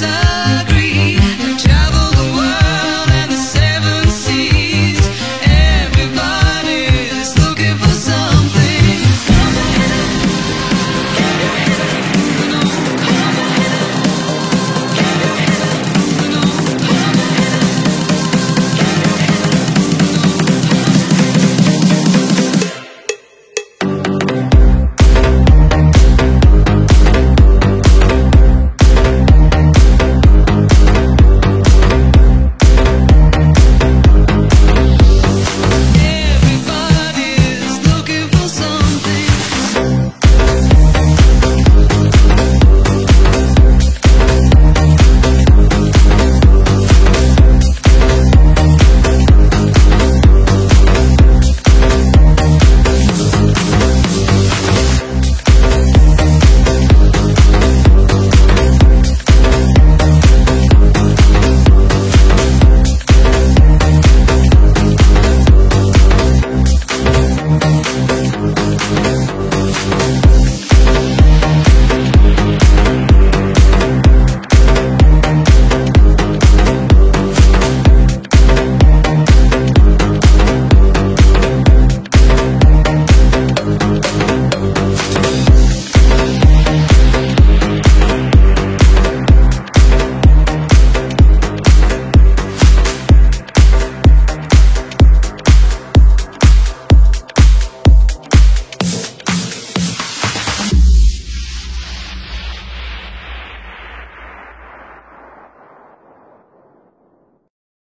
sun.